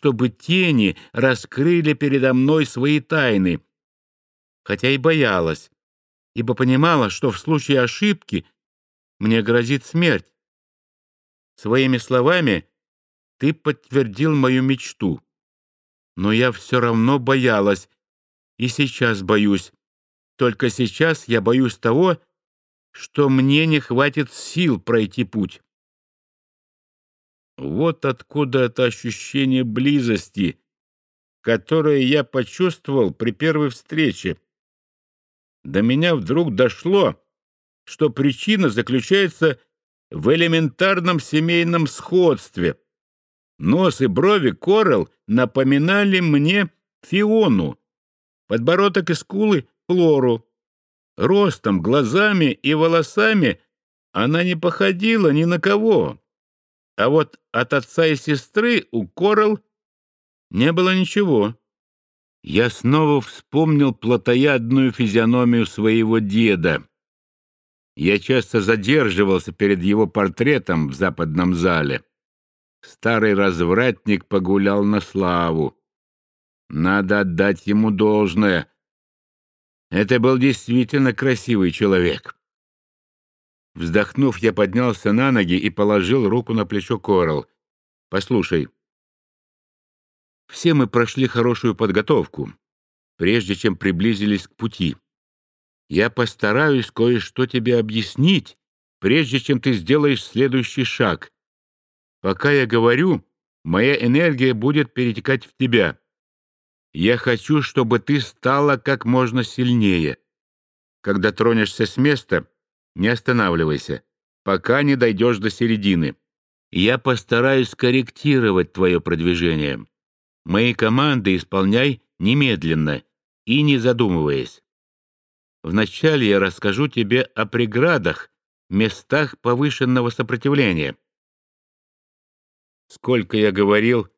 чтобы тени раскрыли передо мной свои тайны, хотя и боялась, ибо понимала, что в случае ошибки мне грозит смерть. Своими словами ты подтвердил мою мечту, но я все равно боялась, и сейчас боюсь. Только сейчас я боюсь того, что мне не хватит сил пройти путь. Вот откуда это ощущение близости, которое я почувствовал при первой встрече. До меня вдруг дошло, что причина заключается в элементарном семейном сходстве. Нос и брови Корел напоминали мне Фиону, подбородок и скулы — Флору. Ростом, глазами и волосами она не походила ни на кого. А вот от отца и сестры у Корал не было ничего. Я снова вспомнил плотоядную физиономию своего деда. Я часто задерживался перед его портретом в западном зале. Старый развратник погулял на славу. Надо отдать ему должное. Это был действительно красивый человек. Вздохнув, я поднялся на ноги и положил руку на плечо Корал. «Послушай, все мы прошли хорошую подготовку, прежде чем приблизились к пути. Я постараюсь кое-что тебе объяснить, прежде чем ты сделаешь следующий шаг. Пока я говорю, моя энергия будет перетекать в тебя. Я хочу, чтобы ты стала как можно сильнее. Когда тронешься с места, не останавливайся, пока не дойдешь до середины. Я постараюсь корректировать твое продвижение. Мои команды исполняй немедленно и не задумываясь. Вначале я расскажу тебе о преградах, местах повышенного сопротивления. Сколько я говорил,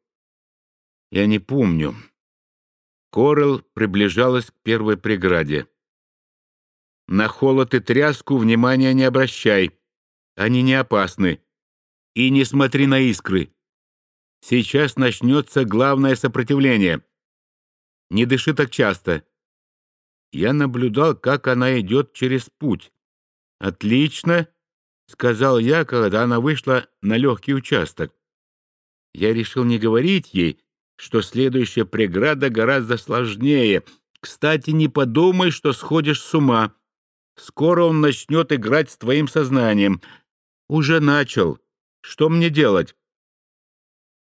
я не помню. Корел приближалась к первой преграде. На холод и тряску внимания не обращай. Они не опасны. И не смотри на искры. Сейчас начнется главное сопротивление. Не дыши так часто. Я наблюдал, как она идет через путь. «Отлично», — сказал я, когда она вышла на легкий участок. Я решил не говорить ей, что следующая преграда гораздо сложнее. Кстати, не подумай, что сходишь с ума. Скоро он начнет играть с твоим сознанием. Уже начал. Что мне делать?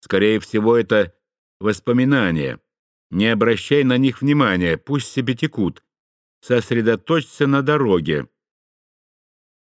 Скорее всего, это воспоминания. Не обращай на них внимания, пусть себе текут. Сосредоточься на дороге.